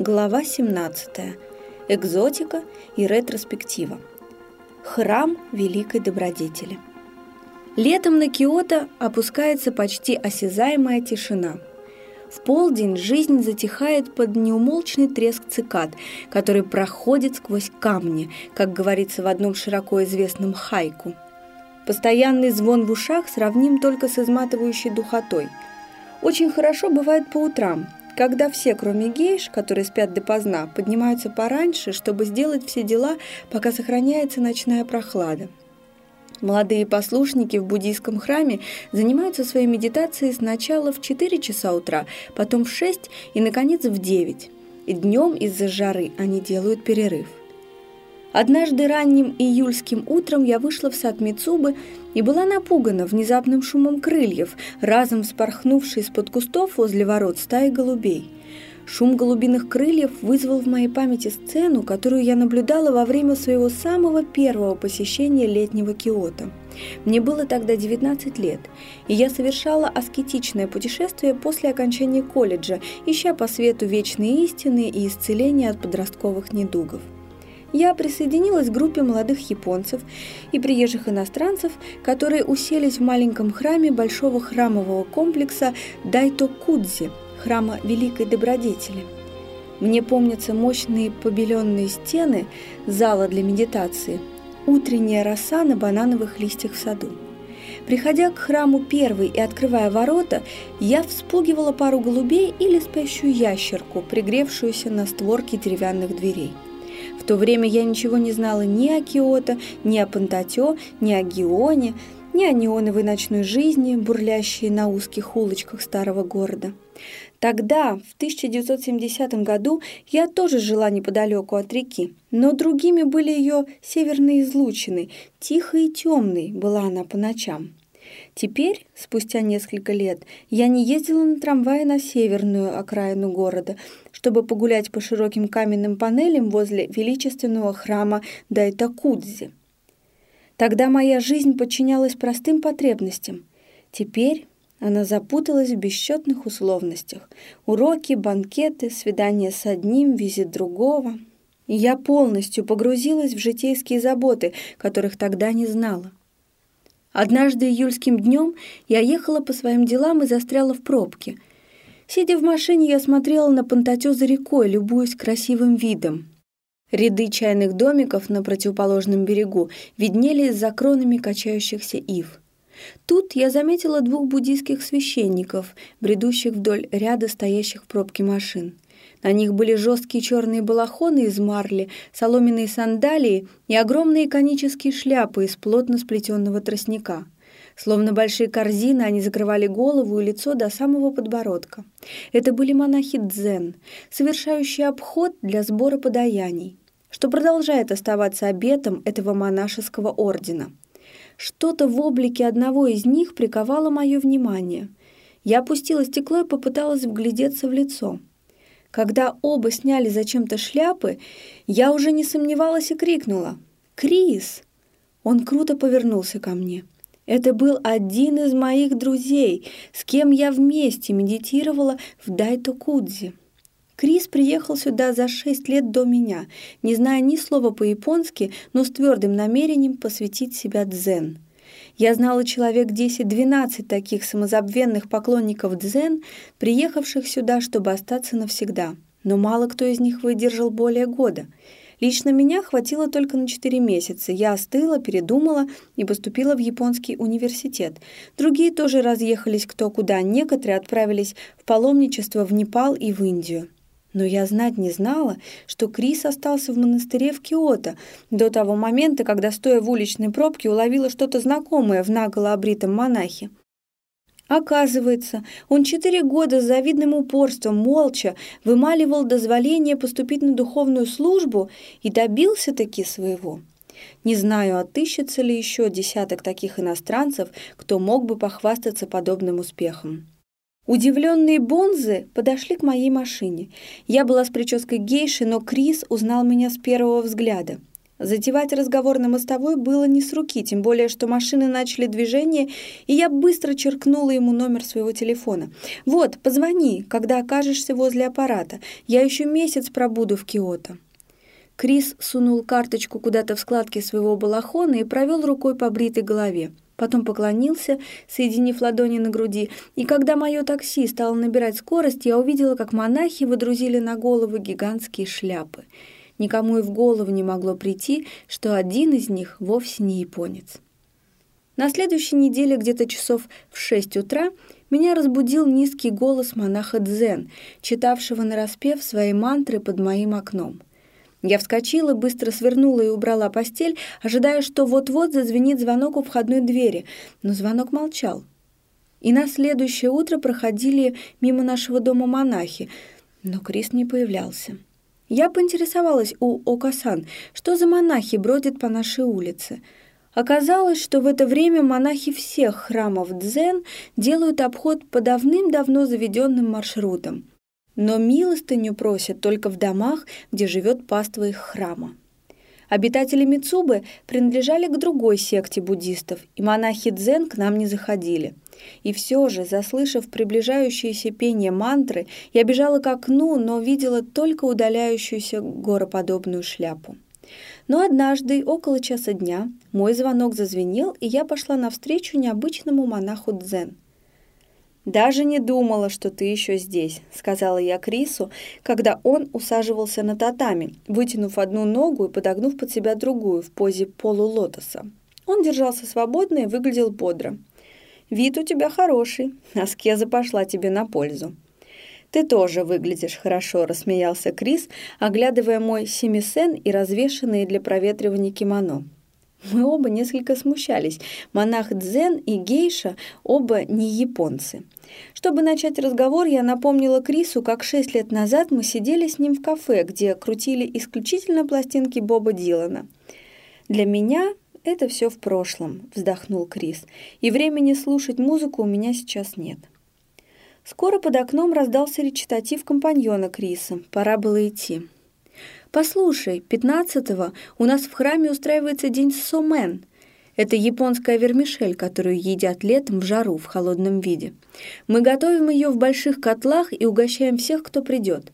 Глава 17. Экзотика и ретроспектива. Храм Великой Добродетели. Летом на Киото опускается почти осязаемая тишина. В полдень жизнь затихает под неумолчный треск цикад, который проходит сквозь камни, как говорится в одном широко известном хайку. Постоянный звон в ушах сравним только с изматывающей духотой. Очень хорошо бывает по утрам, когда все, кроме гейш, которые спят допоздна, поднимаются пораньше, чтобы сделать все дела, пока сохраняется ночная прохлада. Молодые послушники в буддийском храме занимаются своей медитацией сначала в 4 часа утра, потом в 6 и, наконец, в 9. И днем из-за жары они делают перерыв. Однажды ранним июльским утром я вышла в сад Мицубы и была напугана внезапным шумом крыльев, разом вспорхнувшей из-под кустов возле ворот стаи голубей. Шум голубиных крыльев вызвал в моей памяти сцену, которую я наблюдала во время своего самого первого посещения летнего Киота. Мне было тогда 19 лет, и я совершала аскетичное путешествие после окончания колледжа, ища по свету вечные истины и исцеления от подростковых недугов я присоединилась к группе молодых японцев и приезжих иностранцев, которые уселись в маленьком храме большого храмового комплекса Дайтокудзи, храма Великой Добродетели. Мне помнятся мощные побеленные стены зала для медитации, утренняя роса на банановых листьях в саду. Приходя к храму первый и открывая ворота, я вспугивала пару голубей или спящую ящерку, пригревшуюся на створке деревянных дверей то время я ничего не знала ни о Киото, ни о Пантатё, ни о Гионе, ни о неоновой ночной жизни, бурлящей на узких улочках старого города. Тогда, в 1970 году, я тоже жила неподалеку от реки, но другими были ее северные излучины, тихой и темной была она по ночам. Теперь, спустя несколько лет, я не ездила на трамвае на северную окраину города, чтобы погулять по широким каменным панелям возле величественного храма Дайтакудзи. Тогда моя жизнь подчинялась простым потребностям. Теперь она запуталась в бесчетных условностях. Уроки, банкеты, свидания с одним, визит другого. Я полностью погрузилась в житейские заботы, которых тогда не знала. Однажды июльским днем я ехала по своим делам и застряла в пробке. Сидя в машине, я смотрела на Пантатё за рекой, любуясь красивым видом. Ряды чайных домиков на противоположном берегу виднелись за кронами качающихся ив. Тут я заметила двух буддийских священников, бредущих вдоль ряда стоящих в пробке машин. На них были жесткие черные балахоны из марли, соломенные сандалии и огромные конические шляпы из плотно сплетенного тростника. Словно большие корзины, они закрывали голову и лицо до самого подбородка. Это были монахи дзен, совершающие обход для сбора подаяний, что продолжает оставаться обетом этого монашеского ордена. Что-то в облике одного из них приковало мое внимание. Я опустила стекло и попыталась вглядеться в лицо — когда оба сняли зачем-то шляпы, я уже не сомневалась и крикнула «Крис!». Он круто повернулся ко мне. Это был один из моих друзей, с кем я вместе медитировала в Дайтокудзе. Крис приехал сюда за шесть лет до меня, не зная ни слова по-японски, но с твердым намерением посвятить себя дзен. Я знала человек 10-12 таких самозабвенных поклонников дзен, приехавших сюда, чтобы остаться навсегда. Но мало кто из них выдержал более года. Лично меня хватило только на 4 месяца. Я остыла, передумала и поступила в японский университет. Другие тоже разъехались кто куда, некоторые отправились в паломничество в Непал и в Индию. Но я знать не знала, что Крис остался в монастыре в Киото до того момента, когда, стоя в уличной пробке, уловила что-то знакомое в наголо обритом монахе. Оказывается, он четыре года с завидным упорством молча вымаливал дозволение поступить на духовную службу и добился таки своего. Не знаю, отыщется ли еще десяток таких иностранцев, кто мог бы похвастаться подобным успехом. Удивленные бонзы подошли к моей машине. Я была с прической гейши, но Крис узнал меня с первого взгляда. Затевать разговор на мостовой было не с руки, тем более, что машины начали движение, и я быстро черкнула ему номер своего телефона. «Вот, позвони, когда окажешься возле аппарата. Я еще месяц пробуду в Киото». Крис сунул карточку куда-то в складки своего балахона и провел рукой по бритой голове. Потом поклонился, соединив ладони на груди, и когда мое такси стало набирать скорость, я увидела, как монахи выдрузили на головы гигантские шляпы — Никому и в голову не могло прийти, что один из них вовсе не японец. На следующей неделе, где-то часов в шесть утра, меня разбудил низкий голос монаха Дзен, читавшего нараспев свои мантры под моим окном. Я вскочила, быстро свернула и убрала постель, ожидая, что вот-вот зазвенит звонок у входной двери, но звонок молчал. И на следующее утро проходили мимо нашего дома монахи, но Крис не появлялся. Я поинтересовалась у Окасан, что за монахи бродят по нашей улице. Оказалось, что в это время монахи всех храмов дзен делают обход по давным-давно заведенным маршрутам, но милостыню просят только в домах, где живет паства их храма. Обитатели Мицубы принадлежали к другой секте буддистов, и монахи дзен к нам не заходили – и все же, заслышав приближающееся пение мантры, я бежала к окну, но видела только удаляющуюся гороподобную шляпу. Но однажды, около часа дня, мой звонок зазвенел, и я пошла навстречу необычному монаху Дзен. «Даже не думала, что ты еще здесь», — сказала я Крису, когда он усаживался на татами, вытянув одну ногу и подогнув под себя другую в позе полулотоса. Он держался свободно и выглядел бодро. Вид у тебя хороший, аскеза пошла тебе на пользу». «Ты тоже выглядишь хорошо», — рассмеялся Крис, оглядывая мой семисен и развешанные для проветривания кимоно. Мы оба несколько смущались. Монах Дзен и гейша оба не японцы. Чтобы начать разговор, я напомнила Крису, как шесть лет назад мы сидели с ним в кафе, где крутили исключительно пластинки Боба Дилана. Для меня «Это все в прошлом», — вздохнул Крис, «и времени слушать музыку у меня сейчас нет». Скоро под окном раздался речитатив компаньона Криса. Пора было идти. «Послушай, пятнадцатого у нас в храме устраивается день сомен. Это японская вермишель, которую едят летом в жару в холодном виде. Мы готовим ее в больших котлах и угощаем всех, кто придет.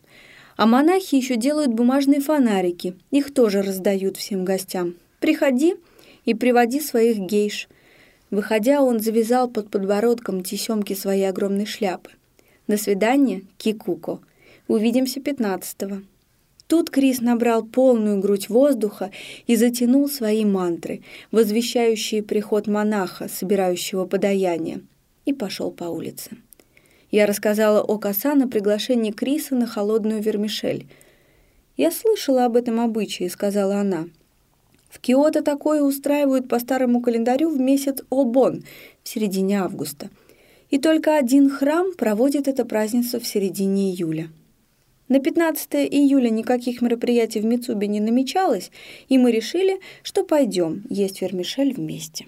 А монахи еще делают бумажные фонарики. Их тоже раздают всем гостям. Приходи, и приводи своих гейш». Выходя, он завязал под подбородком тесемки своей огромной шляпы. «До свидания, Кикуко. Увидимся пятнадцатого». Тут Крис набрал полную грудь воздуха и затянул свои мантры, возвещающие приход монаха, собирающего подаяние, и пошел по улице. Я рассказала о коса на приглашении Криса на холодную вермишель. «Я слышала об этом обычае», — сказала она. В Киото такое устраивают по старому календарю в месяц Обон, в середине августа. И только один храм проводит это празднество в середине июля. На 15 июля никаких мероприятий в Мицубе не намечалось, и мы решили, что пойдем есть вермишель вместе.